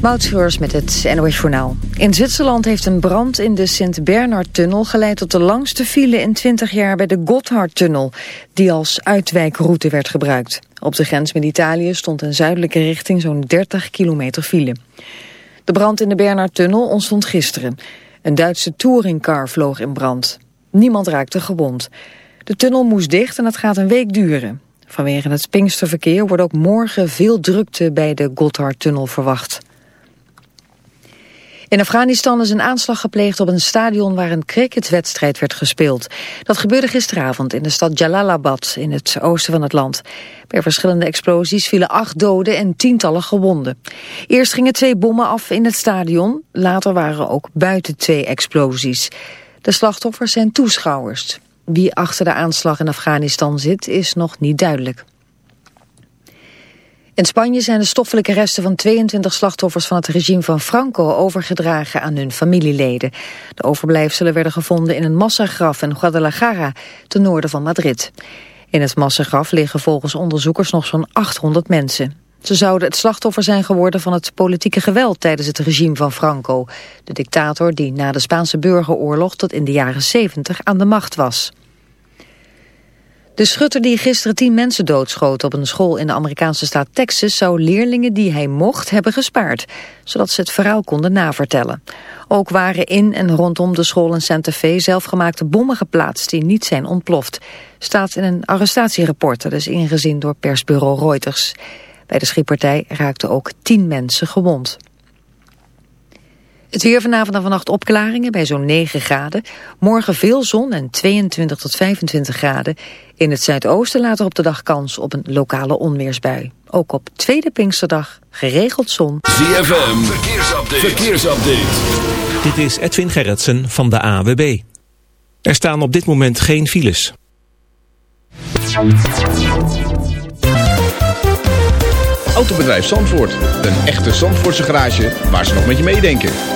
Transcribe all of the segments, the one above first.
Moutschreurs met het NOS Journaal. In Zwitserland heeft een brand in de Sint-Bernard-tunnel geleid tot de langste file in 20 jaar bij de Gotthardtunnel, die als uitwijkroute werd gebruikt. Op de grens met Italië stond in zuidelijke richting zo'n 30 kilometer file. De brand in de Bernardtunnel ontstond gisteren. Een Duitse touringcar vloog in brand. Niemand raakte gewond. De tunnel moest dicht en het gaat een week duren. Vanwege het Pinksterverkeer wordt ook morgen veel drukte bij de Gotthardtunnel verwacht. In Afghanistan is een aanslag gepleegd op een stadion waar een cricketwedstrijd werd gespeeld. Dat gebeurde gisteravond in de stad Jalalabad in het oosten van het land. Bij verschillende explosies vielen acht doden en tientallen gewonden. Eerst gingen twee bommen af in het stadion, later waren ook buiten twee explosies. De slachtoffers zijn toeschouwers. Wie achter de aanslag in Afghanistan zit is nog niet duidelijk. In Spanje zijn de stoffelijke resten van 22 slachtoffers van het regime van Franco overgedragen aan hun familieleden. De overblijfselen werden gevonden in een massagraf in Guadalajara, ten noorden van Madrid. In het massagraf liggen volgens onderzoekers nog zo'n 800 mensen. Ze zouden het slachtoffer zijn geworden van het politieke geweld tijdens het regime van Franco, de dictator die na de Spaanse burgeroorlog tot in de jaren 70 aan de macht was. De schutter die gisteren tien mensen doodschoot op een school in de Amerikaanse staat Texas zou leerlingen die hij mocht hebben gespaard, zodat ze het verhaal konden navertellen. Ook waren in en rondom de school in Santa Fe zelfgemaakte bommen geplaatst die niet zijn ontploft. Staat in een arrestatierapport dat is ingezien door persbureau Reuters. Bij de schietpartij raakten ook tien mensen gewond. Het weer vanavond en vannacht opklaringen bij zo'n 9 graden. Morgen veel zon en 22 tot 25 graden. In het zuidoosten later op de dag kans op een lokale onweersbui. Ook op tweede Pinksterdag geregeld zon. ZFM, verkeersupdate. verkeersupdate. Dit is Edwin Gerritsen van de AWB. Er staan op dit moment geen files. Autobedrijf Zandvoort. Een echte Zandvoortse garage waar ze nog met je meedenken.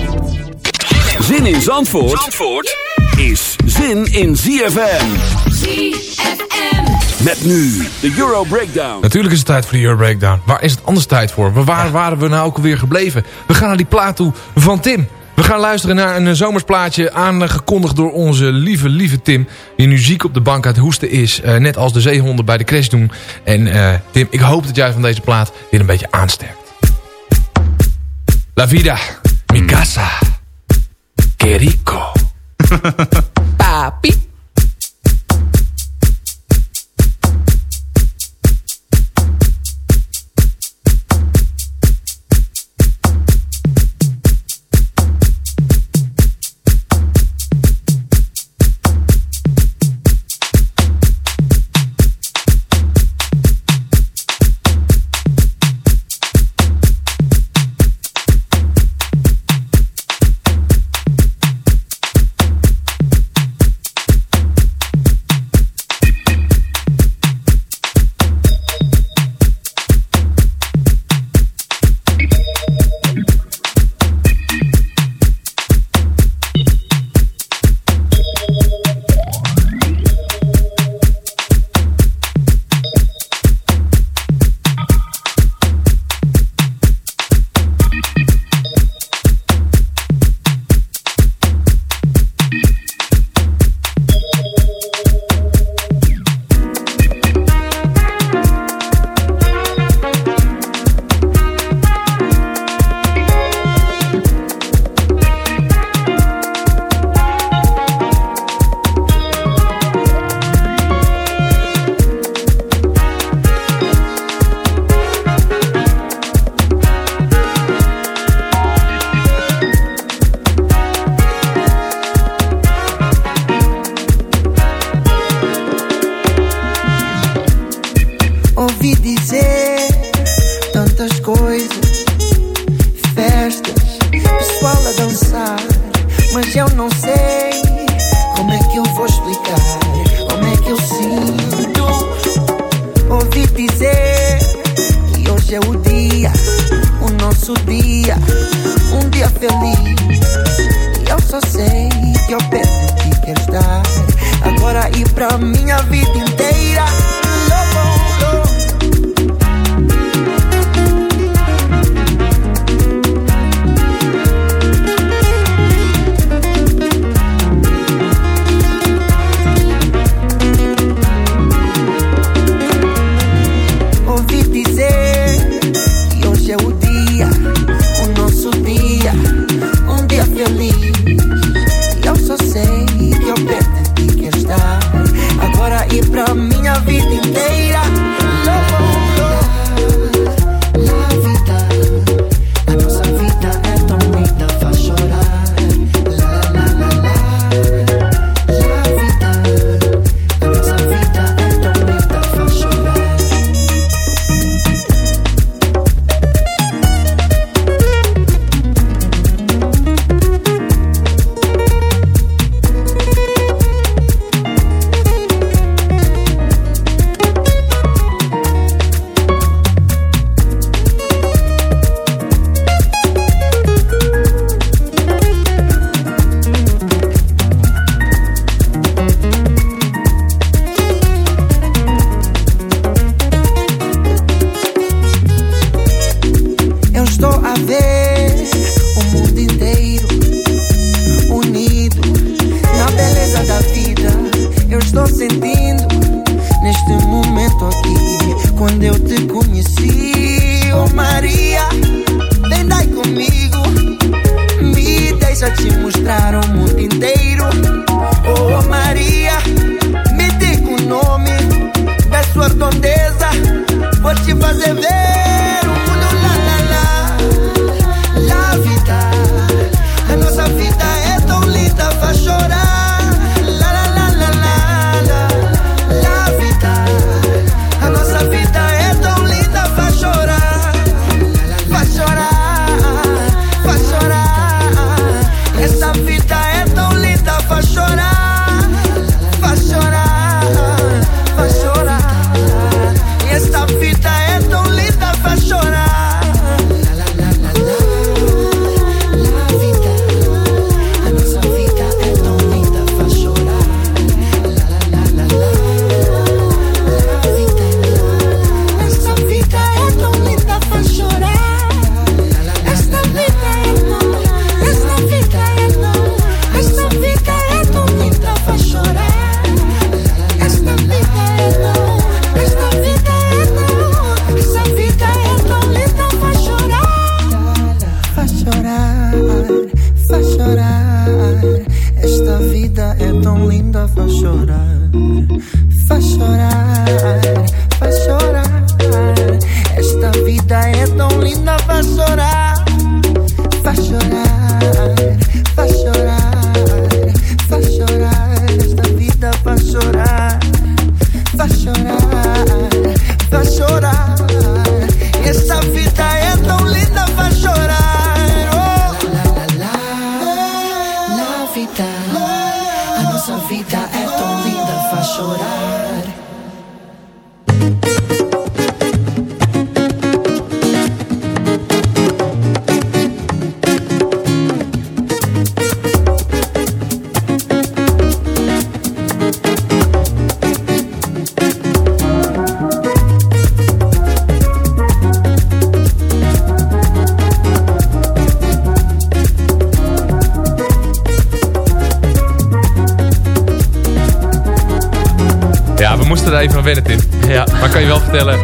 Zin in Zandvoort, Zandvoort is zin in ZFM. ZFM. Met nu de Euro Breakdown. Natuurlijk is het tijd voor de Euro Breakdown. Waar is het anders tijd voor? Waar waren we nou ook alweer gebleven? We gaan naar die plaat toe van Tim. We gaan luisteren naar een eh, zomersplaatje aangekondigd door onze lieve, lieve Tim. Die nu ziek op de bank uit hoesten is. eh, net als de zeehonden bij de crash doen. En eh, Tim, ik hoop dat jij van deze plaat weer een beetje aansterkt. La vida, mi casa, que rico. Papi.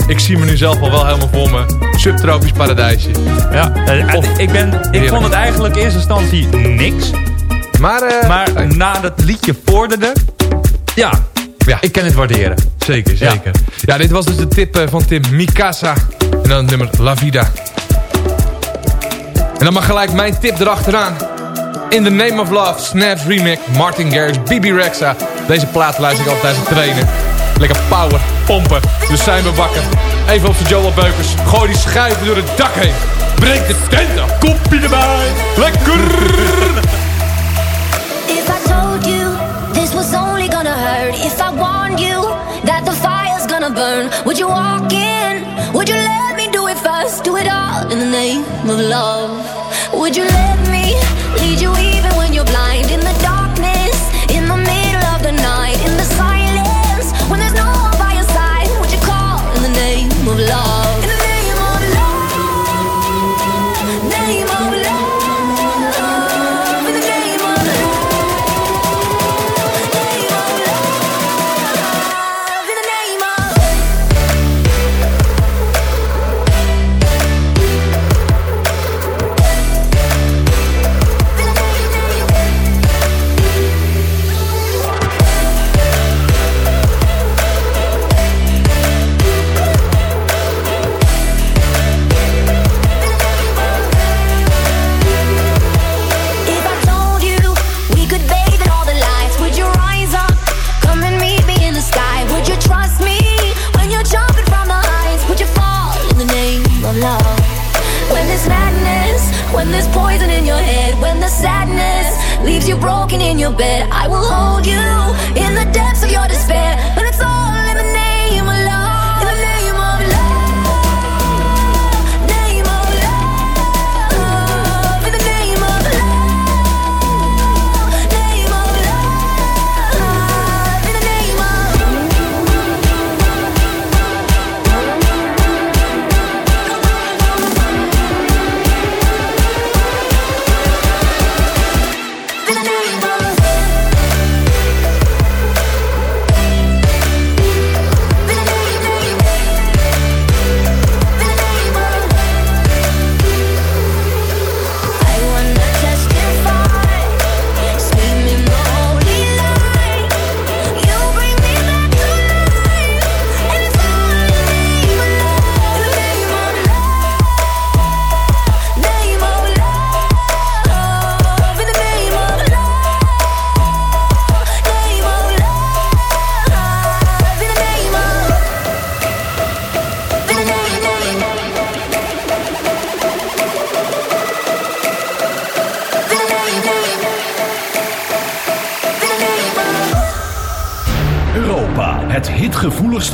Ik zie me nu zelf al wel helemaal voor me. Subtropisch paradijsje. Ja, ik, ben, ik vond het eigenlijk in eerste instantie niks. Maar, uh, maar eh, na dat liedje vorderde... Ja, ja, ik kan het waarderen. Zeker, zeker. Ja, dit was dus de tip eh, van Tim Mikasa. En dan het nummer La Vida. En dan maar gelijk mijn tip erachteraan. In the Name of Love, Snaps Remix, Martin Garrix, Bibi Rexa. Deze plaat luister ik altijd tijdens het trainen. Lekker power pompen. Dus zijn we wakker. Even op de Joel Beukers. Gooi die schuiven door het dak heen. Breek de tent af. Koppie erbij. Lekker. If I told you this was only gonna hurt. If I warned you that the fire's gonna burn. Would you walk in? Would you let me do it first? Do it all in the name of love. Would you let me lead you even when you're blind? In the darkness, in the middle of the night, in the silence. Love?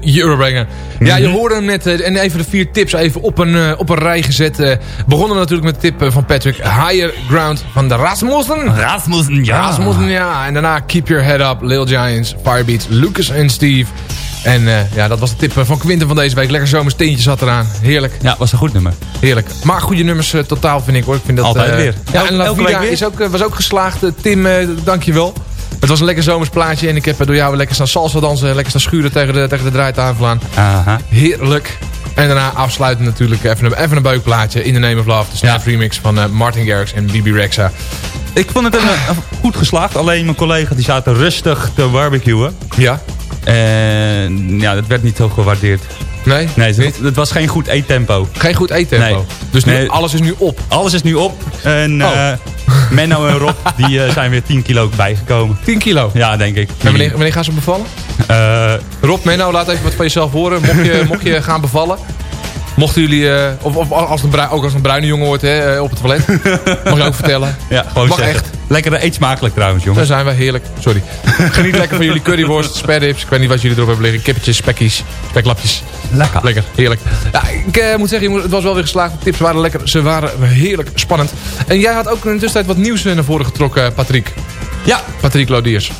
De Eurobanger. Ja, je hoorde hem net. eh, En even de vier tips even op een, eh, op een rij gezet. Eh, begonnen natuurlijk met de tip van Patrick. Higher Ground van de Rasmussen. Rasmussen, ja. Rasmussen, ja. En daarna Keep Your Head Up, Lil Giants, Firebeats, Lucas en Steve. En ja, dat was de tip van Quinten van deze week. Lekker zomers teentje zat eraan. Heerlijk. Ja, was een goed nummer. Heerlijk. Maar goede nummers totaal vind ik hoor. Ik vind dat, Altijd weer. Ja, en La elke Vida week weer? is ook, was ook geslaagd. Tim, eh, dankjewel. Het was een lekker zomersplaatje. En ik heb eh, door jou lekker staan salsa dansen. Lekker staan schuren tegen de, tegen de draaitafel aan. Heerlijk. En daarna afsluiten natuurlijk even een, even een beukplaatje. In the Name of Love. De Snap remix van eh, Martin Garrix en Bibi Rexa. Ik vond het een, een goed geslaagd. Alleen mijn collega die zaten rustig te barbecuen. Ja. En ja, dat werd niet zo gewaardeerd. Nee? Nee, het, het was geen goed eettempo. Geen goed eettempo? Nee. Dus nu, Nee. alles is nu op? Alles is nu op. En Oh. eh, Menno en Rob die, eh, zijn weer 10 kilo bijgekomen. 10 kilo? Ja, denk ik. En wanneer, wanneer gaan ze bevallen? Eh, Rob, Menno, laat even wat van jezelf horen. Mocht je, mocht je gaan bevallen. Mochten jullie, of, of als een ook als een bruine jongen wordt hè, op het toilet. mag je ook vertellen. Ja, gewoon Mag zeggen. echt. Lekker, eet smakelijk trouwens, Daar jongens. zijn we heerlijk. Sorry. Geniet lekker van jullie curryworst, sperrips. Ik weet niet wat jullie erop hebben liggen. Kippetjes, spekkies, speklapjes. Lekker. Lekker, heerlijk. Ja, ik eh, moet zeggen, jongens, het was wel weer geslaagd. De tips waren lekker. Ze waren heerlijk spannend. En jij had ook in de tussentijd wat nieuws eh, naar voren getrokken, Patrick. Ja, Patrick Lodiers.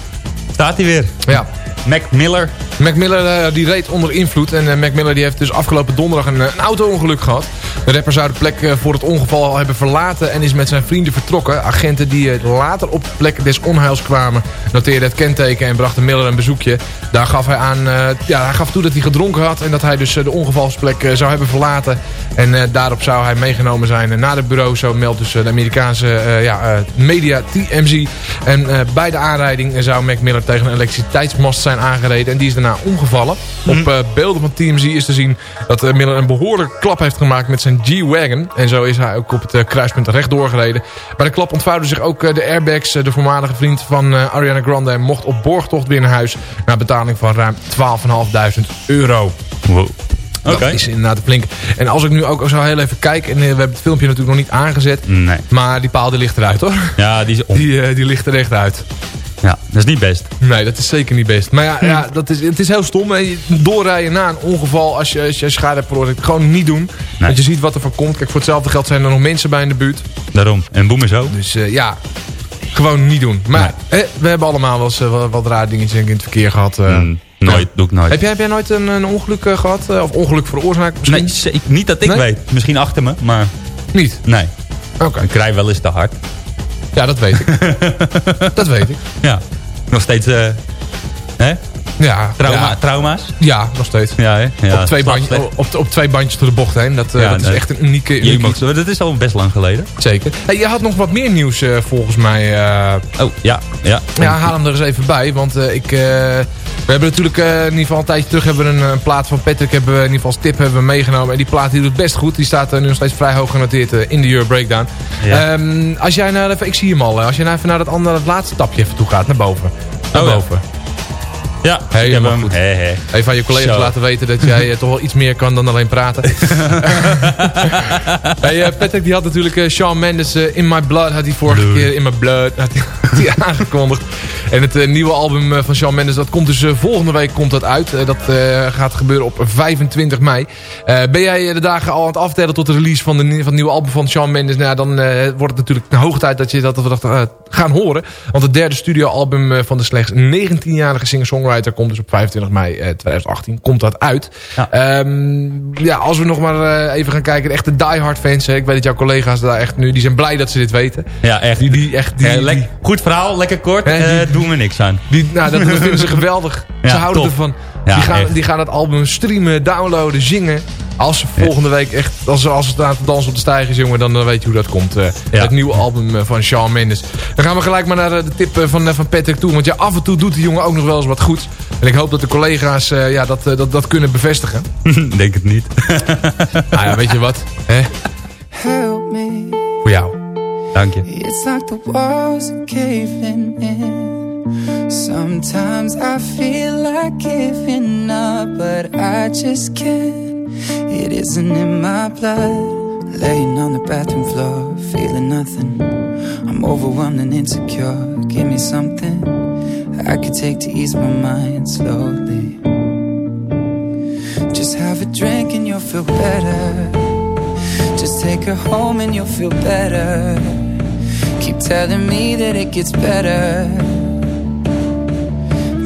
staat hij weer. Ja. Mac Miller. Mac Miller eh, die reed onder invloed. En eh, Mac Miller die heeft dus afgelopen donderdag een, eh, een auto-ongeluk gehad. De rapper zou de plek voor het ongeval al hebben verlaten en is met zijn vrienden vertrokken. Agenten die later op de plek des onheils kwamen noteerden het kenteken en brachten Miller een bezoekje. Daar gaf hij aan, ja, hij gaf toe dat hij gedronken had en dat hij dus de ongevalsplek zou hebben verlaten. En daarop zou hij meegenomen zijn naar het bureau. Zo meldt dus de Amerikaanse ja, media TMZ. En bij de aanrijding zou Mac Miller tegen een elektriciteitsmast zijn aangereden. En die is daarna omgevallen. Op eh, beelden van TMZ is te zien dat eh, Miller een behoorlijke klap heeft gemaakt met zijn G-Wagon. En zo is hij ook op het eh, kruispunt recht doorgereden. Bij de klap ontvouwden zich ook de airbags. De voormalige vriend van Ariana Grande mocht op borgtocht weer naar huis. Na betaling van ruim 12.500 euro. Wow. Dat Oké. is inderdaad flink. En als ik nu ook zo heel even kijk. En we hebben het filmpje natuurlijk nog niet aangezet. Nee. Maar die paal die ligt eruit hoor. Ja, die is om. Die, die ligt er echt uit. Ja, dat is niet best. Nee, dat is zeker niet best. Maar ja, ja dat is, het is heel stom. Doorrijden na een ongeval als je, als je schade hebt veroorzaakt. Gewoon niet doen. Want je ziet wat er van komt. Kijk, voor hetzelfde geld zijn er nog mensen bij in de buurt. Daarom. En boem is zo. Dus eh, ja, gewoon niet doen. Maar hè, we hebben allemaal wel eens eh, wat, wat raar dingetjes in het verkeer gehad. eh. Mm, nooit, doe ik nooit. Heb, jij, heb jij nooit een, een ongeluk eh, gehad? eh, of ongeluk veroorzaakt misschien? Nee, niet dat ik Nee? weet. Misschien achter me, maar Niet? nee. Oké. Ik rij wel eens te hard. Ja, dat weet ik. dat weet ik. Ja. Nog steeds, eh hè? Ja, Trauma, ja. Trauma's? Ja, nog steeds. Ja? Ja, op, twee slecht. op, op twee bandjes door de bocht heen. Dat, eh, dat is echt een unieke... Unieke dat is al best lang geleden. Zeker. Hey, je had nog wat meer nieuws eh, volgens mij. eh. Oh, ja. Ja, ja, haal hem er eens even bij. Want ik, we hebben natuurlijk in ieder geval een tijdje terug hebben een, een plaat van Patrick. Hebben we in ieder geval als tip hebben we meegenomen. En die plaat die doet best goed. Die staat nu nog steeds vrij hoog genoteerd in de Euro Breakdown. Ehm, als jij naar, even, ik zie hem al. als je nou even naar dat andere, laatste tapje even toe gaat. Naar boven. Naar Oh, boven. Ja, ik heb hem. goed. Even aan je collega's Zo. laten weten dat jij eh, toch wel iets meer kan dan alleen praten. hey, eh, Patrick die had natuurlijk eh, Shawn Mendes In My Blood had hij vorige Blood. keer In My Blood had hij aangekondigd. En het nieuwe album van Shawn Mendes dat komt dus volgende week komt dat uit. Dat gaat gebeuren op 25 mei. Ben jij de dagen al aan het aftellen tot de release van, de, van het nieuwe album van Shawn Mendes? Nou, dan wordt het natuurlijk de hoog tijd dat je dat, dat we dat gaan horen. Want het derde studioalbum van de slechts 19-jarige singer-songwriter komt dus op 25 mei eh, 2018 komt dat uit. Ja. Ehm, ja, als we nog maar eh, even gaan kijken. De echte diehard fans. Hè, ik weet dat jouw collega's daar echt nu... Die zijn blij dat ze dit weten. Ja, echt. Die, die echt... Die, Eh, die- goed verhaal, lekker kort. Die- eh doen we niks aan. die, nou, dat vinden ze geweldig. Ja, ze houden ervan. Ja, die, gaan, echt. die gaan het album streamen, downloaden, zingen. Als ze volgende week echt, als ze, als ze staan te dansen op de stijgers, jongen, dan eh, weet je hoe dat komt. eh, Ja. Het nieuwe album eh, van Shawn Mendes. Dan gaan we gelijk maar naar de tip van, van Patrick toe. Want ja, af en toe doet die jongen ook nog wel eens wat goeds. En ik hoop dat de collega's eh, ja, dat, dat, dat kunnen bevestigen. Denk het niet. nou ja, weet je wat? Hè? Help me. Voor jou. Dank je. It's like the walls are caving in. Sometimes I feel like giving up, but I just can't. It isn't in my blood. Laying on the bathroom floor, feeling nothing. I'm overwhelmed and insecure. Give me something I could take to ease my mind slowly. Just have a drink and you'll feel better. Just take her home and you'll feel better. Keep telling me that it gets better.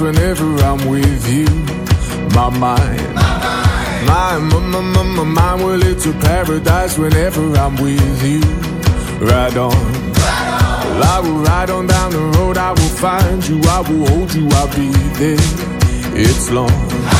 Whenever I'm with you. My mind, my, my, my, my, my mind, well, it's a paradise whenever I'm with you. Ride on. Well, I will ride on down the road, I will find you, I will hold you, I'll be there. It's long.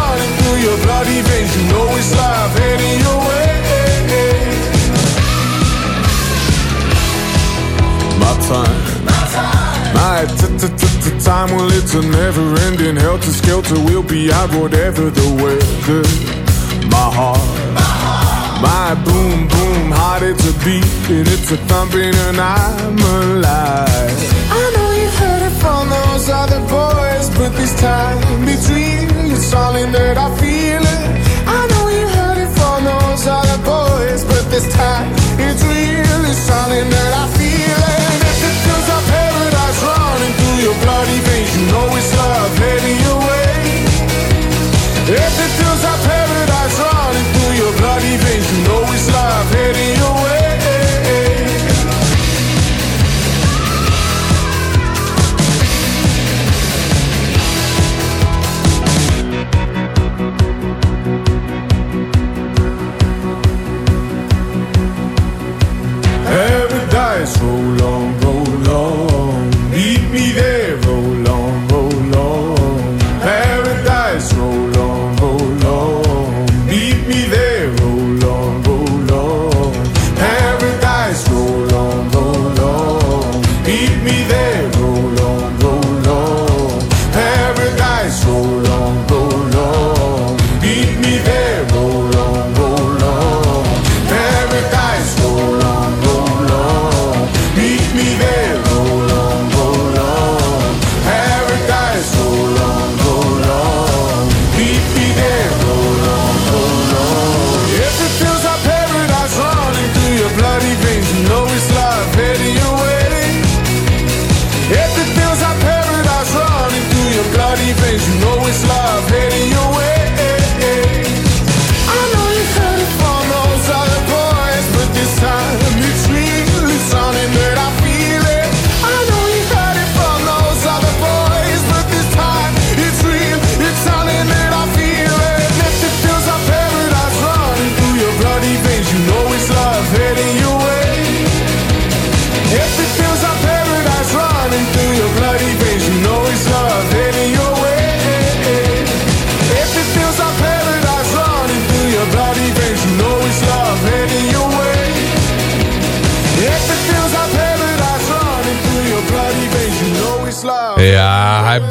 your bloody veins, you know it's love heading your way. My time, my t-t-t-t-time, well it's a never-ending helter-skelter. We'll be out whatever the weather. My heart, my boom boom heart, it's a beat and it's a thumping, and I'm alive. But this time between it's. It's something that I feel it. I know you heard it from those other boys, but this time it's real. It's something that I feel it. If it feels like paradise running through your bloody veins, you know it's love heading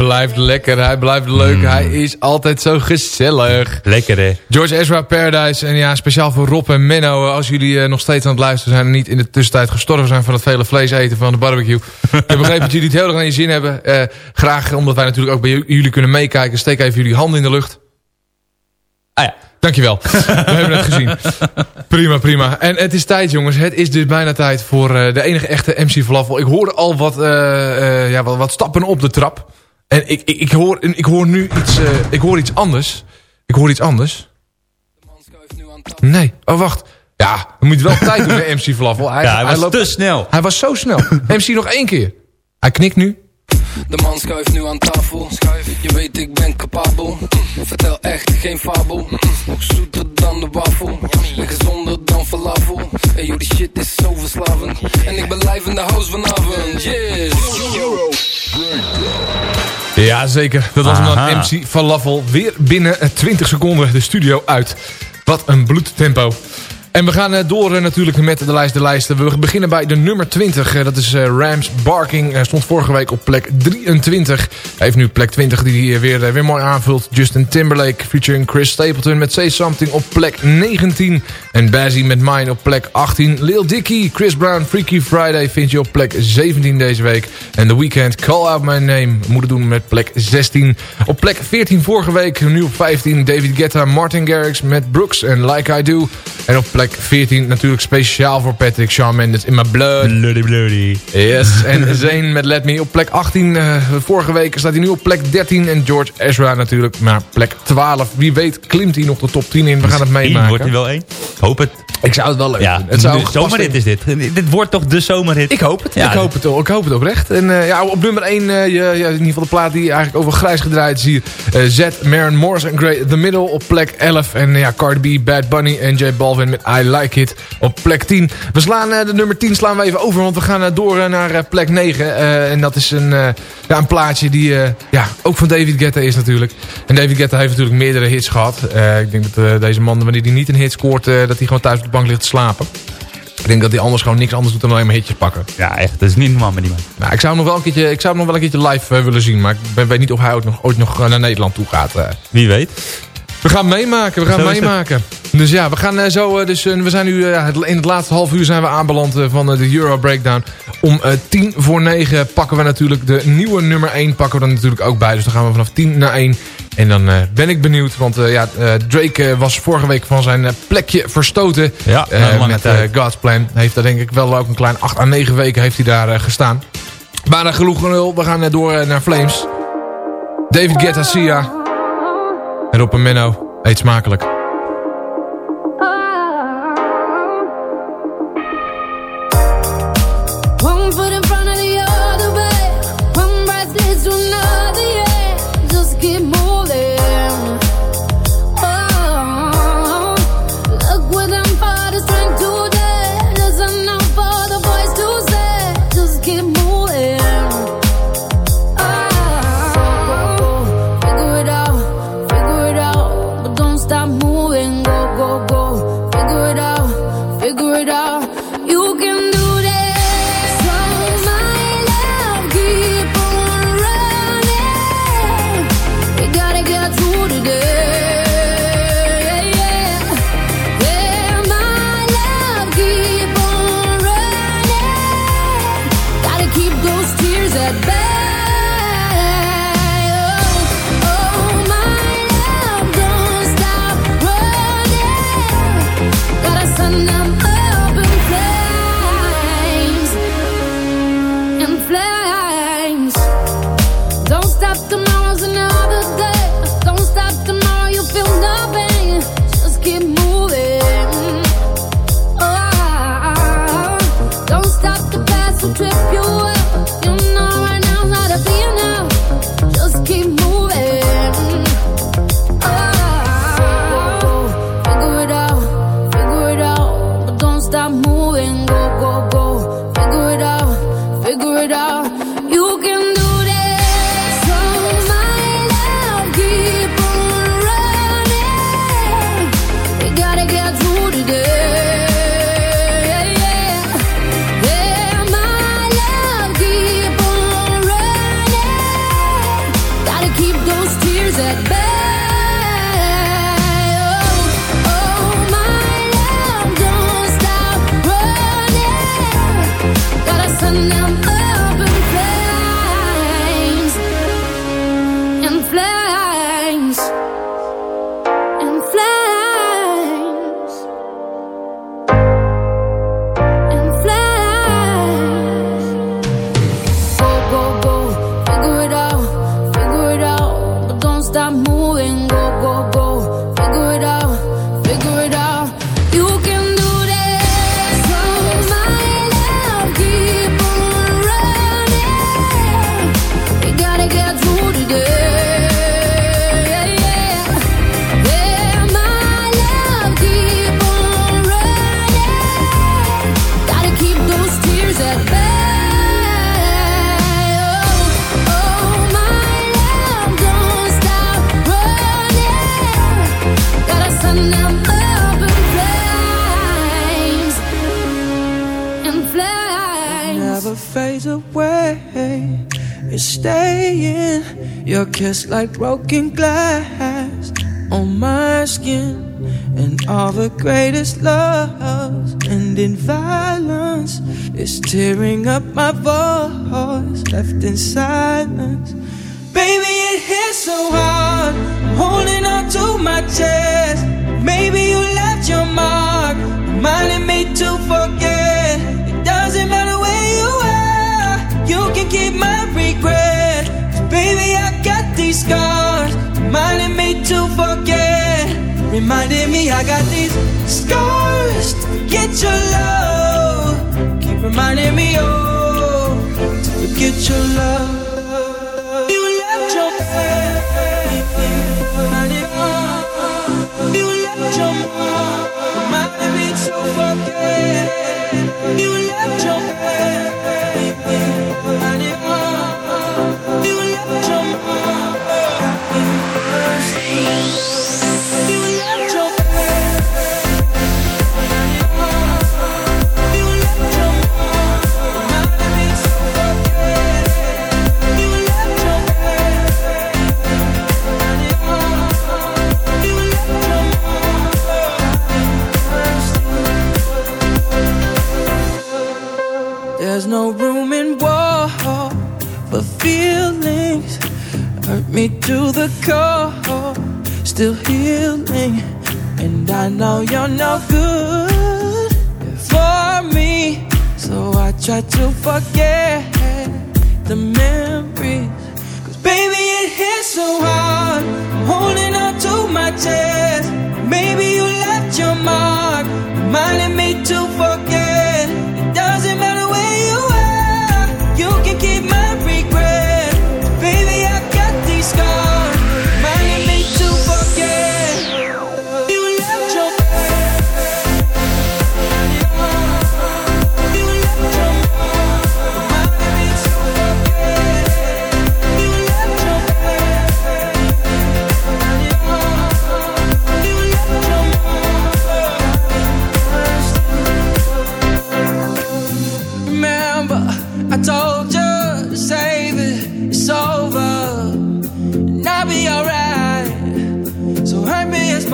blijft lekker, hij blijft leuk, hij is altijd zo gezellig. Lekker hè. George Ezra Paradise, en ja, speciaal voor Rob en Menno, als jullie eh, nog steeds aan het luisteren zijn en niet in de tussentijd gestorven zijn van het vele vlees eten van de barbecue. Ik heb begrepen dat jullie het heel erg naar je zin hebben. Eh, graag, omdat wij natuurlijk ook bij jullie kunnen meekijken, steek even jullie handen in de lucht. Ah ja. Dankjewel. We hebben het gezien. Prima, prima. En het is tijd, jongens. Het is dus bijna tijd voor eh, de enige echte MC Falafel. Ik hoorde al wat, ja, wat, wat stappen op de trap. En ik, ik, ik, hoor, ik hoor nu iets, eh, ik hoor iets anders. Ik hoor iets anders. Nee. Oh, wacht. Ja, we moeten wel tijd doen, hè, MC Falafel. Ja, hij was te snel. Hij was zo snel. MC nog één keer. Hij knikt nu. De man schuift nu aan tafel. Je weet, ik ben capabel. Vertel echt geen fabel. Nog zoeter dan de wafel. En gezonder dan falafel. En joh, die shit is zo verslavend. En ik ben live in de house vanavond. Yes. Ja, zeker. Dat was hem dan Aha. MC Falafel. Weer binnen eh, 20 seconden de studio uit. Wat een bloedtempo. En we gaan eh, door eh, natuurlijk met de lijst de lijsten. We beginnen bij de nummer 20. eh, dat is Rams Barking. Stond vorige week op plek 23. Hij heeft nu plek 20 die hij weer, weer mooi aanvult. Justin Timberlake featuring Chris Stapleton met Say Something op plek 19. En Bazzy met Mine op plek 18. Lil Dicky, Chris Brown, Freaky Friday vind je op plek 17 deze week. En The Weeknd, Call Out My Name, moeten doen met plek 16. Op plek 14 vorige week, nu op 15. David Guetta, Martin Garrix met Brooks en Like I Do. En op plek 14 natuurlijk speciaal voor Patrick Shawn Mendes in My Blood. Bloody bloody. Yes, en Zane met Let Me op plek 18. eh, vorige week staat hij nu op plek 13. En George Ezra natuurlijk naar plek 12. Wie weet klimt hij nog de top 10 in. We gaan het meemaken. Wordt hij wel één? Hoop het. Ik zou het wel leuk Ja, vinden. Het zou zomerhit is dit. Dit wordt toch de zomerhit? Ik hoop het. Ja, ik, hoop het ik hoop het oprecht. En eh, ja, op nummer 1, ja, ja, in ieder geval de plaat die eigenlijk over grijs gedraaid is hier. eh, Z, Maren Morris en Grey The Middle op plek 11. En ja, Cardi B, Bad Bunny en J Balvin met I Like It op plek 10. We slaan eh, de nummer 10 slaan we even over, want we gaan eh, door eh, naar eh, plek 9. Eh, en dat is een, eh, ja, een plaatje die eh, ja, ook van David Guetta is natuurlijk. En David Guetta heeft natuurlijk meerdere hits gehad. Eh, ik denk dat eh, deze man, wanneer hij niet een hit scoort, eh, dat hij gewoon thuis de bank ligt te slapen. Ik denk dat hij anders gewoon niks anders doet dan alleen maar hitjes pakken. Ja, echt. Dat is niet normaal met die man. Nou, ik zou hem nog wel een keertje, ik zou hem nog wel een keertje live eh, willen zien. Maar ik ben, weet niet of hij ook nog, ooit nog eh, naar Nederland toe gaat. eh. Wie weet. We gaan meemaken, we gaan Zo meemaken. Dus ja, we gaan eh, zo, eh, dus eh, we zijn nu, in het laatste half uur zijn we aanbeland van de Euro Breakdown. Om tien voor negen pakken we natuurlijk de nieuwe nummer 1 pakken we er natuurlijk ook bij. Dus dan gaan we vanaf 10 naar 1. En dan ben ik benieuwd, want ja, Drake was vorige week van zijn plekje verstoten. Ja, met God's Plan. Heeft daar denk ik wel ook een klein 8 à 9 weken heeft hij daar gestaan. Maar genoeg gelul, we gaan door naar Flames. David Guetta, Sia. En Rob en Menno, eet smakelijk. like broken.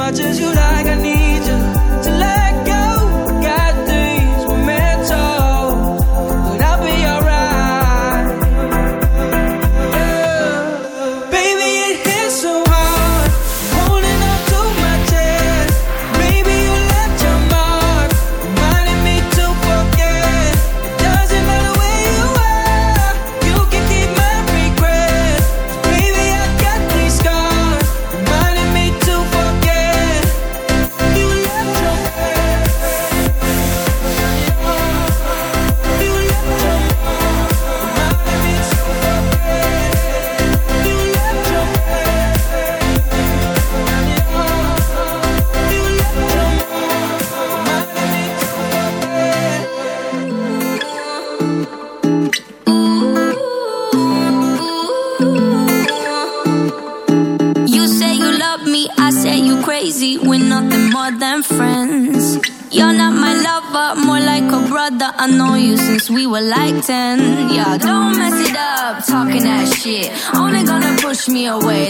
much as you like. I need. Washington. Yeah, don't mess it up talking that shit. Only gonna push me away.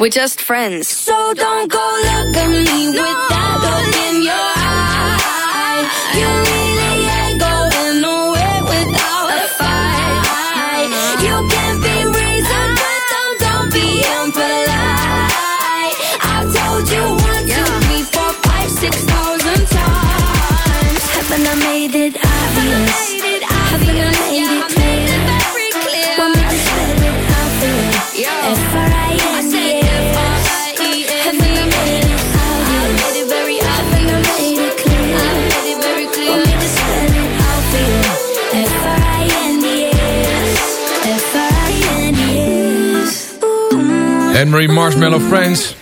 We're just friends. So don't go Anne-Marie Marshmallow Friends.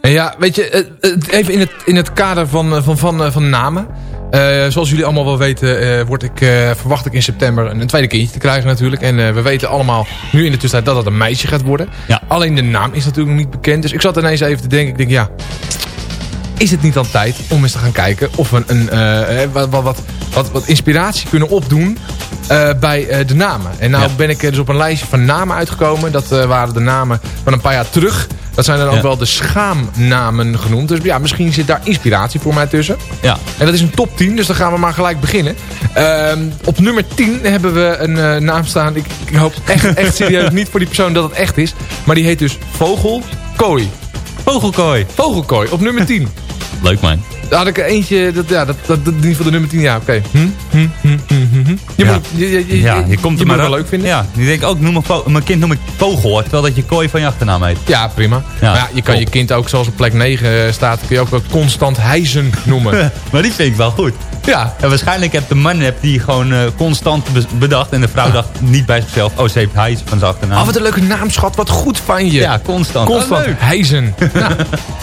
En ja, weet je, even in het, in het kader van, eh, van, van, eh, van namen. Eh, zoals jullie allemaal wel weten, eh, word ik, verwacht ik in september een, een tweede kindje te krijgen natuurlijk. En we weten allemaal nu in de tussentijd dat het een meisje gaat worden. Alleen de naam is natuurlijk nog niet bekend. Dus ik zat ineens even te denken, ik denk ja, is het niet aan tijd om eens te gaan kijken of we een, eh, eh, wat, wat, wat, wat, inspiratie kunnen opdoen eh, bij de namen. En nou ben ik dus op een lijstje van namen uitgekomen. Dat waren de namen van een paar jaar terug. Dat zijn dan ook Ja. wel de schaamnamen genoemd. Dus ja, misschien zit daar inspiratie voor mij tussen. Ja. En dat is een top 10, dus dan gaan we maar gelijk beginnen. Ehm, op nummer 10 hebben we een naam staan. Ik, ik hoop echt, echt serieus niet voor die persoon dat het echt is. Maar die heet dus Vogelkooi. Vogelkooi. Vogelkooi, op nummer 10. Leuk man. Daar had ik eentje, dat, ja, dat, dat, dat, in ieder geval de nummer 10, ja, oké. Hm? Hm, hm, hm. Je Ja. moet, je, je, je, ja, je komt er maar het wel leuk vinden. Ja, die denk ik ook, noem mijn, kind noem ik Vogel, hoor, terwijl dat je kooi van je achternaam heet. Ja, prima. Ja, maar ja, je kan top. je kind ook, zoals op plek 9 staat, kun je ook wel constant hijzen noemen. maar die vind ik wel goed. Ja. En waarschijnlijk heb de man heb die gewoon eh, constant be- bedacht en de vrouw dacht niet bij zichzelf, oh ze heeft hij van zijn achternaam. Oh, wat een leuke naam, schat. Wat goed van je. Ja, constant. Constant Oh, leuk. hijzen. nou,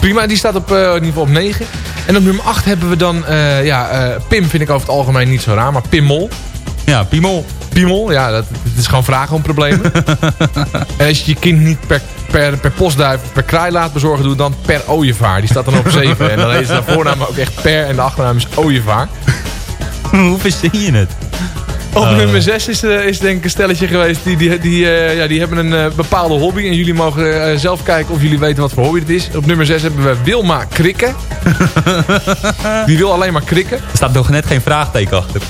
prima, die staat op, eh, in ieder geval op 9. En op nummer 8 hebben we dan, eh, ja, Pim vind ik over het algemeen niet zo raar, maar Pimmel. Ja, Piemol. Piemel, ja, dat, het is gewoon vragen om problemen. en als je je kind niet per, per, per postduif per kraai laat bezorgen, doe dan per ooievaar. Die staat dan op 7. en dan is de voornaam ook echt per en de achternaam is ooievaar. Hoe verzin je het? Op Eh. nummer 6 is, eh, is denk ik een stelletje geweest. Die, die, die, eh, ja, die hebben een bepaalde hobby. En jullie mogen zelf kijken of jullie weten wat voor hobby het is. Op nummer 6 hebben we Wilma Krikken. die wil alleen maar krikken. Er staat nog net geen vraagteken achter.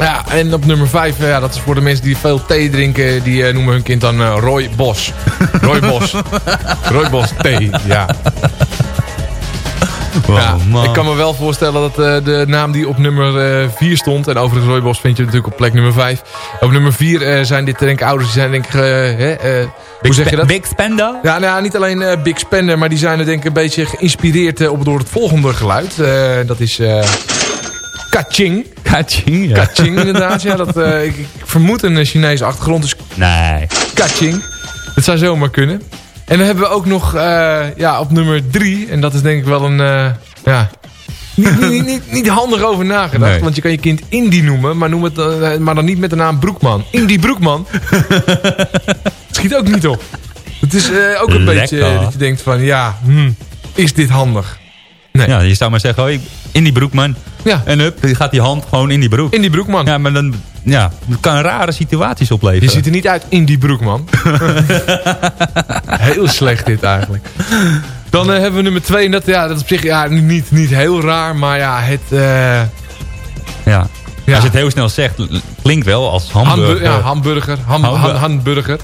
Ja, en op nummer 5, ja, dat is voor de mensen die veel thee drinken. Die eh, noemen hun kind dan eh, Roy Bos. Roy Bos. Roy Bos thee, ja. ja, man. ik kan me wel voorstellen dat eh, de naam die op nummer 4 stond... en overigens Roy Bos vind je natuurlijk op plek nummer 5. Op nummer 4 zijn dit denk ik ouders die zijn denk ik... eh, hè, eh, hoe zeg je dat? Big Spender? Ja, nou, niet alleen eh, Big Spender, maar die zijn er denk ik een beetje geïnspireerd eh, op, door het volgende geluid. Eh, dat is eh Kaching. Kaching, ja. Kaching inderdaad, ja. Dat, eh, ik, ik vermoed een eh, Chinese achtergrond, dus Nee. Kaching. Dat zou zomaar kunnen. En dan hebben we ook nog eh, ja, op nummer 3, en dat is denk ik wel een... ja, niet, niet, niet, niet handig over nagedacht, Nee. want je kan je kind Indy noemen, maar, noem het, maar dan niet met de naam Broekman. Indy Broekman. Schiet ook niet op. Het is ook een Lekker. beetje dat je denkt van, ja, hm, is dit handig? Nee. Ja, je zou maar zeggen, oh, in die broek man. Ja. En hup, gaat die hand gewoon in die broek. In die broekman. Ja, maar dan ja, dat kan rare situaties opleveren. Je ziet er niet uit in die broek, man. heel slecht dit eigenlijk. Dan eh, hebben we nummer 2. En dat, ja, dat is op zich ja, niet, niet heel raar. Maar ja, het... eh, Ja. Als je het heel snel zegt, klinkt wel als hamburger. Ja, hamburger. Ham, ham- Hamburger. hamburger.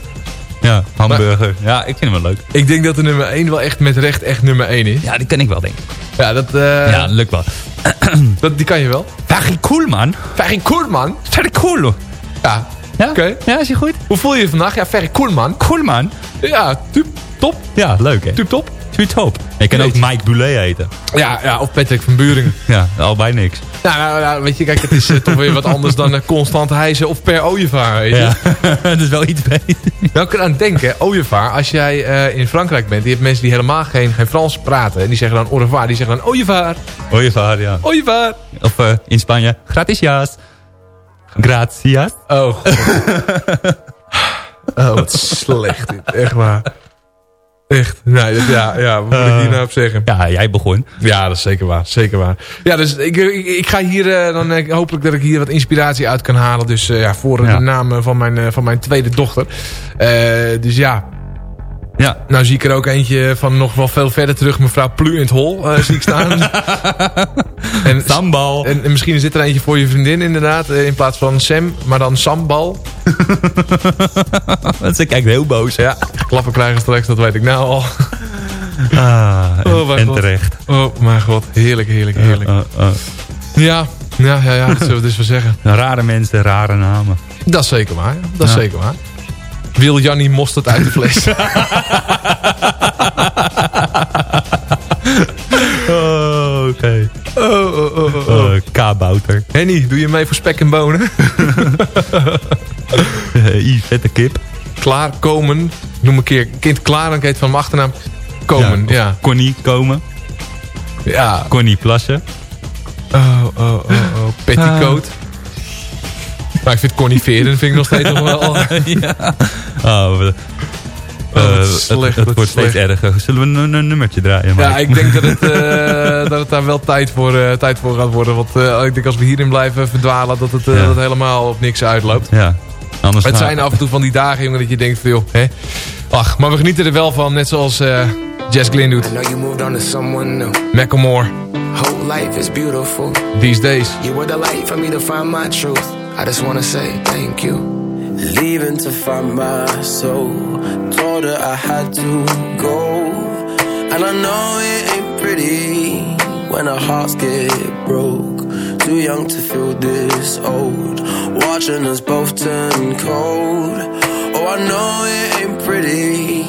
Ja, hamburger. ja, ik vind hem wel leuk. Ik denk dat de nummer 1 wel echt met recht echt nummer 1 is. Ja, die ken ik wel, denk ik. Ja, dat, eh, ja, lukt wel. dat, die kan je wel. Very cool, man. Very cool, man. Very cool. Ja. Ja? Oké. Ja, is je goed? Hoe voel je je vandaag? Ja, very cool, man. Cool, man. Ja, tup, top. Ja, leuk, hè? Tup, top. Tup, top. Je kan ook Mike Boulet eten. Ja, ja, of Patrick van Buringen. Ja, allebei niks. Nou, nou, nou, weet je, kijk, het is eh, toch weer wat anders dan eh, constant hijsen of per ooievaar. Weet je? Ja, dat is wel iets beter. Nou, ik kan aan denken, ooievaar, als jij eh, in Frankrijk bent, die hebt mensen die helemaal geen, geen Frans praten. En die zeggen dan au revoir, die zeggen dan ooievaar, Ooievaar, ja. ooievaar. Of in Spanje, gracias. Gracias. Oh, God. oh, wat slecht dit, echt waar. Echt? Nee, dat, ja, ja, wat moet ik hier nou op zeggen? Ja, jij begon. Ja, dat is zeker waar. Zeker waar. Ja, dus ik, ik, ik ga hier eh, dan eh, hopelijk dat ik hier wat inspiratie uit kan halen. Dus eh, ja, voor Ja. de naam eh, van mijn, eh, van mijn tweede dochter. Eh, dus ja. Ja. Nou zie ik er ook eentje van nog wel veel verder terug. Mevrouw Plu in het hol eh, zie ik staan. en, Sambal. En, en misschien zit er eentje voor je vriendin inderdaad. eh, in plaats van Sam, maar dan Sambal. Ze kijkt heel boos. Ja, klappen krijgen straks, dat weet ik nou al. Ah, en, Oh, en terecht. Oh mijn god, heerlijk, heerlijk, heerlijk. Uh, uh, Ja, ja, ja, ja dat zullen we dus wel zeggen. rare mensen, rare namen. Dat is zeker waar, dat is Ja. zeker waar. Wil Jannie mosterd uit de fles? Oh, oké. oh, oh, oh, oh, oh. Eh, Kabouter. Henny, doe je mee voor spek en bonen? Uh, I, vette kip. Klaar, komen. Ik Noem een keer kind Klaar, dan heet van mijn achternaam. Komen, Ja, Connie komen. Ja. Connie plassen. Oh, oh, oh, oh. Petticoat. Maar ik vind Connie Veren vind ik nog steeds nog wel... ja. Oh, we- Oh, wat eh, slecht, het, het wat wordt steeds slecht. erger. Zullen we een, een nummertje draaien? Ja, ik denk dat het, eh, dat het daar wel tijd voor, eh, tijd voor gaat worden. Want eh, ik denk als we hierin blijven verdwalen, dat het, eh, Ja. dat het helemaal op niks uitloopt. Ja. Anders Het zijn af en toe van die dagen, jongen, dat je denkt van, joh, hè. Ach, maar we genieten er wel van, net zoals eh, Jess Glynn doet. Macklemore, Whole life is beautiful. these days. You were the light for me to find my truth. I just wanna say thank you. Leaving to find my soul. Told her I had to go. And I know it ain't pretty when our hearts get broke. Too young to feel this old. Watching us both turn cold. Oh, I know it ain't pretty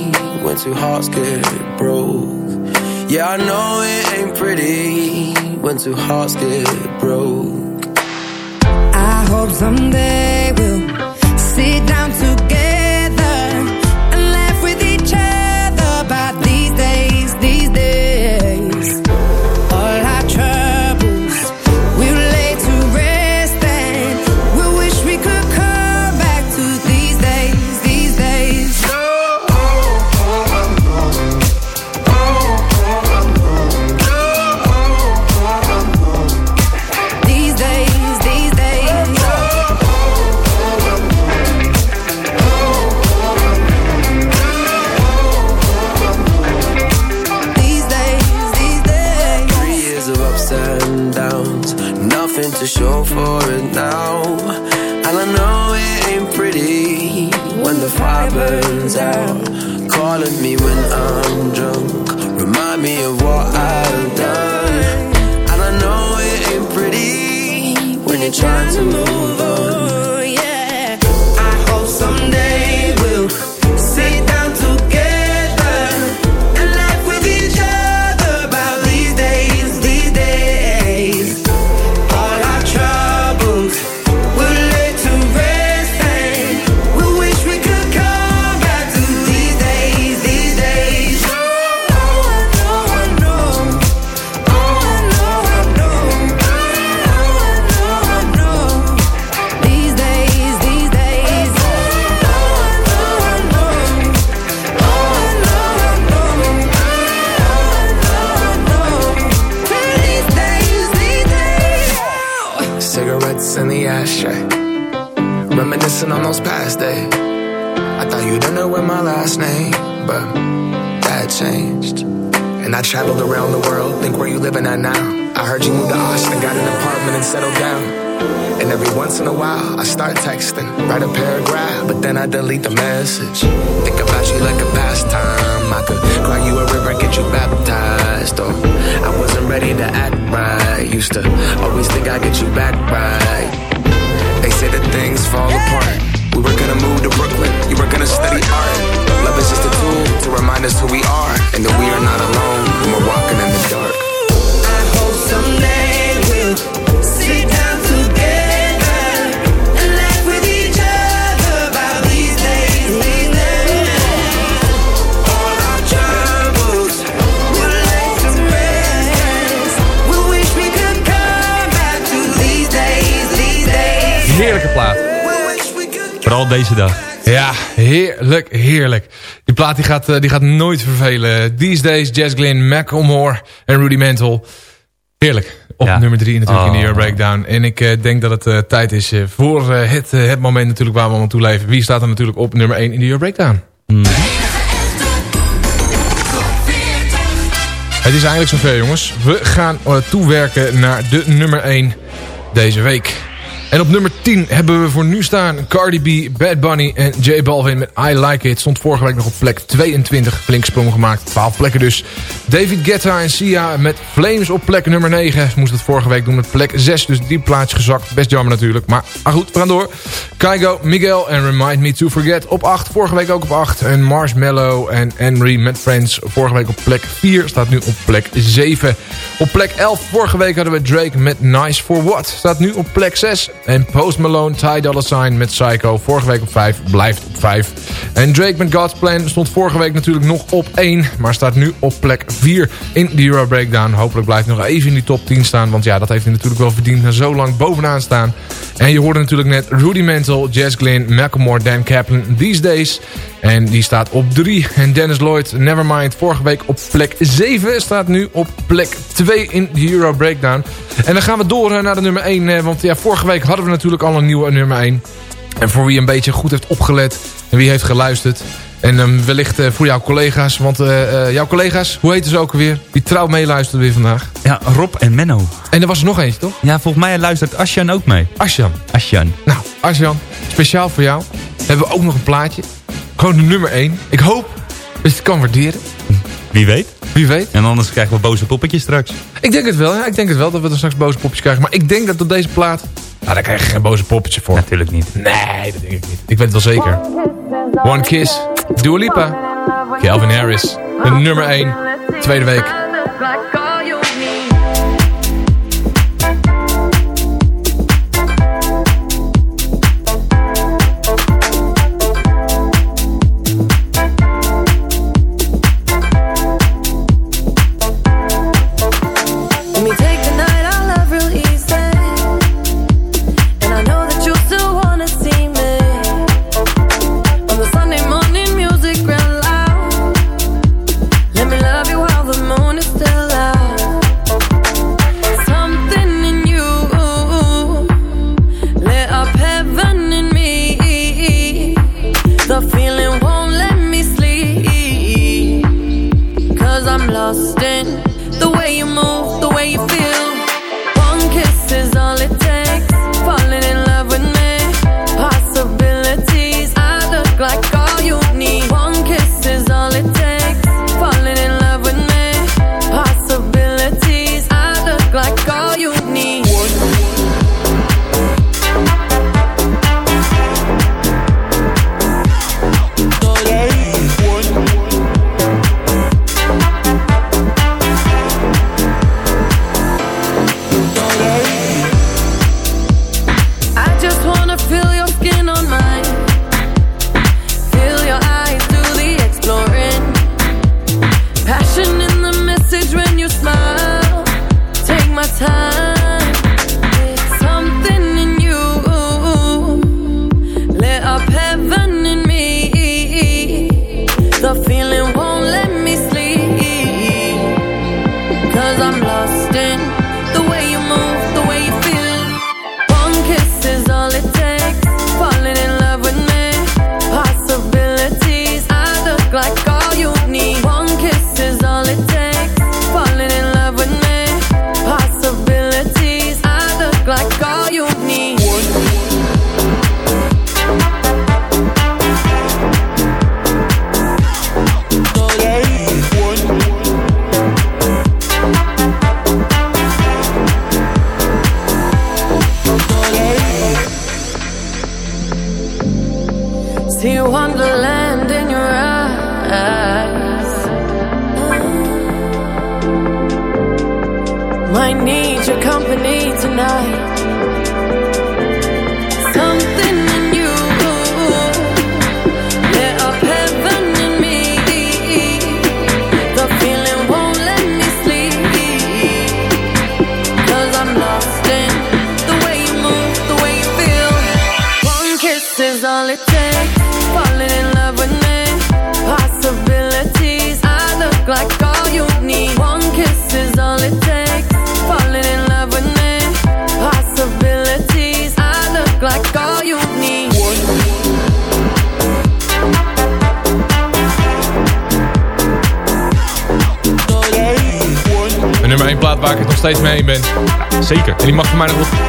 when two hearts get broke. Yeah, I know it ain't pretty when two hearts get broke. Hope someday we'll sit down together burns out. Calling me when I'm drunk, remind me of what I've done. And I know it ain't pretty when you're trying to move on. Deze dag. Ja, heerlijk, heerlijk. Die plaat die gaat, eh, die gaat nooit vervelen. These Days, Jazz Glynn, Macklemore en Rudy Mantle. Heerlijk. Op Ja. nummer drie natuurlijk in de Oh. Euro Breakdown. En ik eh, denk dat het eh, tijd is voor het, het moment natuurlijk waar we allemaal toe leven. Wie staat er natuurlijk op nummer 1 in de Euro Breakdown? Het is eindelijk zover jongens. We gaan toewerken naar de nummer 1 deze week. En op nummer 10 hebben we voor nu staan Cardi B, Bad Bunny en J Balvin met I Like It. Stond vorige week nog op plek 22. Flink sprong gemaakt, 12 plekken dus. David Guetta en Sia met Flames op plek nummer 9. Ze moesten het vorige week doen met plek 6, dus die plaatsje gezakt. Best jammer natuurlijk, maar ah goed, we gaan door. Kaigo, Miguel en Remind Me To Forget op 8. Vorige week ook op 8. En Marshmallow en Henry met Friends vorige week op plek 4. Staat nu op plek 7. Op plek 11 vorige week hadden we Drake met Nice For What. Staat nu op plek 6. En Post Malone, Ty Dolla Sign met Psycho. Vorige week op 5, blijft op 5. En Drake met God's Plan stond vorige week natuurlijk nog op 1. Maar staat nu op plek 4 in de Euro Breakdown. Hopelijk blijft nog even in die top 10 staan. Want ja, dat heeft hij natuurlijk wel verdiend na zo lang bovenaan staan. En je hoorde natuurlijk net Rudy Mantle, Jazz Glynn, Macklemore, Dan Kaplan, These Days. En die staat op 3. En Dennis Lloyd, Nevermind, vorige week op plek 7. Staat nu op plek 2 in de Euro Breakdown. En dan gaan we door naar de nummer 1. eh, Want ja, vorige week hadden we natuurlijk al een nieuwe nummer 1. En voor wie een beetje goed heeft opgelet en wie heeft geluisterd. En ehm, wellicht eh, voor jouw collega's. Want eh, jouw collega's, hoe heten ze ook alweer? Die trouw meeluisteren weer vandaag. Ja, Rob en Menno. En er was er nog eentje, toch? Ja, volgens mij luistert Asjan ook mee. Asjan. Asjan. Nou, Asjan, speciaal voor jou hebben we ook nog een plaatje. Gewoon de nummer 1. Ik hoop dat je het kan waarderen. Wie weet. Wie weet. En anders krijgen we boze poppetjes straks. Ik denk het wel, ja. Ik denk het wel dat we er straks boze popjes krijgen. Maar ik denk dat op deze plaat... Nou, daar krijg je geen boze poppetje voor. Natuurlijk niet. Nee, dat denk ik niet. Ik weet het wel zeker. One Kiss, Dua Lipa, Calvin Harris. De nummer 1, tweede week.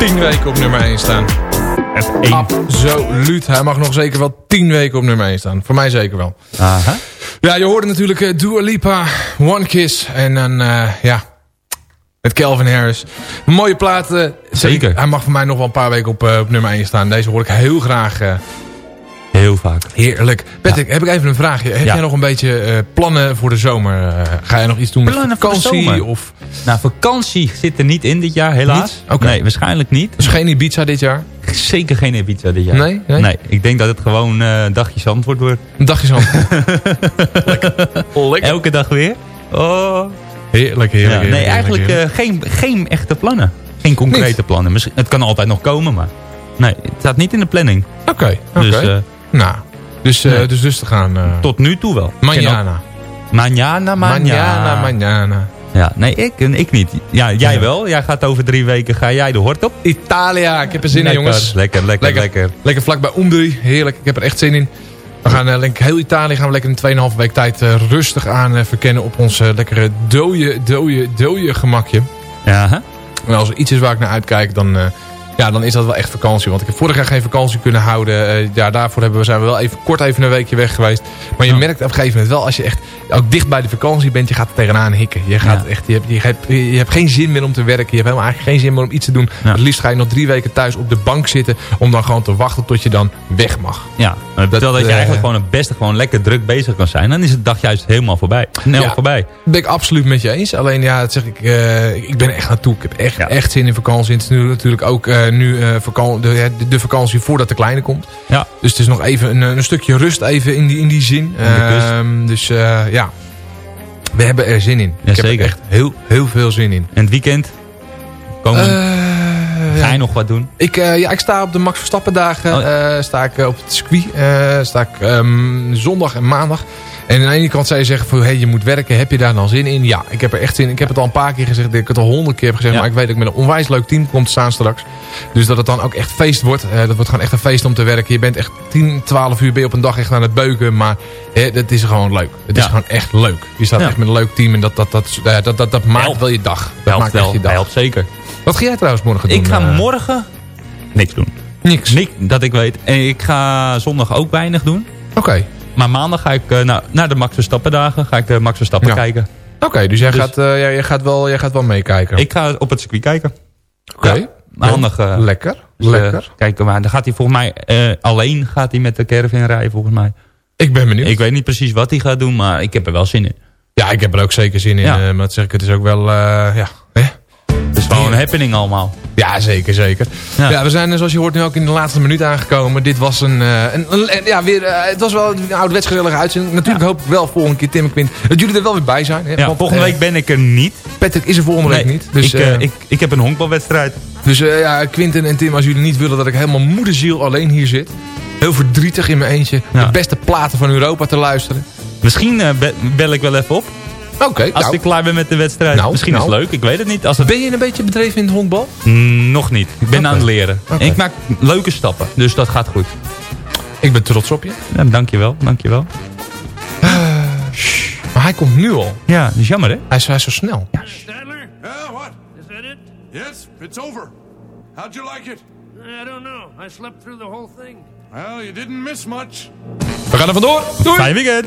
10 weken op nummer 1 staan. Absoluut. Hij mag nog zeker wel 10 weken op nummer 1 staan. Voor mij zeker wel. Aha. Ja, je hoorde natuurlijk eh, Dua Lipa, One Kiss. En dan, eh, ja, met Calvin Harris. Mooie platen. Zeker. Hij mag voor mij nog wel een paar weken op, eh, op nummer 1 staan. Deze hoor ik heel graag. eh, Heel vaak. heerlijk. Patrick, heb ik even een vraagje. Heb Ja. jij nog een beetje eh, plannen voor de zomer? Eh, ga jij nog iets doen met Plannen voor de vakantie? zomer? Of Nou, vakantie zit er niet in dit jaar, helaas. Nee, waarschijnlijk niet. dus geen Ibiza dit jaar? Zeker geen Ibiza dit jaar. Nee? Nee? Nee, ik denk dat het gewoon eh dagjes antwoord wordt. Een dagje zo. Lekker. Elke dag weer. Oh. Heerlijk, heerlijk. Ja, heerlijk, nee, eigenlijk heerlijk. geen, geen echte plannen. Geen concrete plannen. Misschien, het kan altijd nog komen, maar... Nee, het staat niet in de planning. Oké, oké. Dus nou, dus, eh Nee. dus rustig aan. eh tot nu toe wel. Manjana. Manjana, Manjana, manjana. Ja, nee, ik, ik niet. Ja, jij Ja. wel. Jij gaat over drie weken, ga jij de hort op? Italia, ik heb er zin in jongens. Lekker, lekker, lekker. Lekker, lekker vlak bij Umbrië. Heerlijk, ik heb er echt zin in. We gaan ik, heel Italië gaan we lekker in 2,5 week tijd rustig aan verkennen op ons lekkere dode, dode, dode gemakje. Ja, hè? En als er iets is waar ik naar uitkijk, dan, ja, dan is dat wel echt vakantie. Want ik heb vorig jaar geen vakantie kunnen houden. Eh, ja, daarvoor hebben we, zijn we wel even kort even een weekje weg geweest. Maar je merkt op een gegeven moment wel, als je echt ook dicht bij de vakantie bent, je gaat er tegenaan hikken. Je, gaat Ja. echt, je, hebt, je, hebt, je hebt geen zin meer om te werken. Je hebt helemaal eigenlijk geen zin meer om iets te doen. Ja. Het liefst ga je nog drie weken thuis op de bank zitten om dan gewoon te wachten tot je dan weg mag. Ja, maar terwijl dat je eh, eigenlijk gewoon het beste gewoon lekker druk bezig kan zijn. Dan is het dag juist helemaal voorbij. Snel Ja. voorbij. Dat ben ik absoluut met je eens. Alleen ja, dat zeg ik, eh, ik ben echt naartoe. Ik heb echt, echt zin in vakantie. Het is nu natuurlijk ook eh, nu eh, vakan de, de, vakantie voordat de kleine komt. Ja. Dus het is nog even een, een stukje rust even in die, in die zin. Ehm, dus ja, we hebben er zin in. Ja, ik heb er echt heel, heel veel zin in. En het weekend? Komen, Eh, ga je nog wat doen? Ik, eh, ja, ik sta op de Max Verstappen dagen. Oh. eh, sta ik op het circuit. sta ik ehm, zondag en maandag. En aan de ene kant zou je zeggen van, hey, je moet werken. Heb je daar dan zin in? Ja, ik heb er echt zin in. Ik heb het al een paar keer gezegd. Ik heb het al honderd keer heb gezegd. Ja. Maar ik weet dat ik met een onwijs leuk team kom te staan straks. Dus dat het dan ook echt feest wordt. Eh, dat wordt gewoon echt een feest om te werken. Je bent echt 10, 12 uur ben je op een dag echt aan het beuken. Maar eh, het is gewoon leuk. Het is gewoon echt leuk. Je staat Ja. echt met een leuk team. En dat, dat, dat, dat, dat, dat, dat maakt Helpt. wel je dag. Dat Helpt maakt echt wel. je dag. Helpt zeker. Wat ga jij trouwens morgen doen? Ik ga eh? morgen niks doen. Niks. Niks, dat ik weet. En ik ga zondag ook weinig doen. Oké. Maar maandag ga ik eh, nou, naar de Max Verstappen dagen. Ga ik de Max Verstappen Ja. kijken. Oké, dus, jij, Dus- gaat, eh, jij, jij, gaat wel, jij gaat wel meekijken. Ik ga op het circuit kijken. Oké. Ja, maandag. eh, Lekker. dus, Lekker. kijken maar. Dan gaat hij volgens mij alleen gaat hij met de caravan rijden volgens mij. Ik ben benieuwd. Ik weet niet precies wat hij gaat doen, maar ik heb er wel zin in. Ja, ik heb er ook zeker zin in. Ja. maar dat zeg ik, het is ook wel... ja. Het is gewoon een happening allemaal. ja, zeker, zeker. Ja. Ja. we zijn, eh, zoals je hoort, nu ook in de laatste minuut aangekomen. Dit was een... eh, een, een- ja, weer, eh, het was wel een ouderwets gezellige uitzending. Natuurlijk hoop ik wel volgende keer, Tim en Quint, dat jullie er wel weer bij zijn. Hè? Ja, Want, volgende week ben ik er niet. Patrick is er volgende week niet. Dus, ik, ik, ik heb een honkbalwedstrijd. dus ja, Quinten en Tim, als jullie niet willen dat ik helemaal moederziel alleen hier zit. Heel verdrietig in mijn eentje. De beste platen van Europa te luisteren. Misschien be- bel ik wel even op. Oké, Als nou, ik klaar ben met de wedstrijd. Nou, Misschien nou. is het leuk, ik weet het niet. Als het... ben je een beetje bedreven in het honkbal? Mm, nog niet. Ik ben aan het leren. En ik maak leuke stappen, dus dat gaat goed. Ik ben trots op je. Ja, dankjewel, dankjewel. Maar hij komt nu al. Ja, dat is jammer hè? Hij is, hij is zo snel. Stadler? What? Is that it? Yes, it's over. How'd you like it? I don't know. I slept through the whole thing. Well, you didn't miss much. We gaan er vandoor. Doei. Fijn weekend.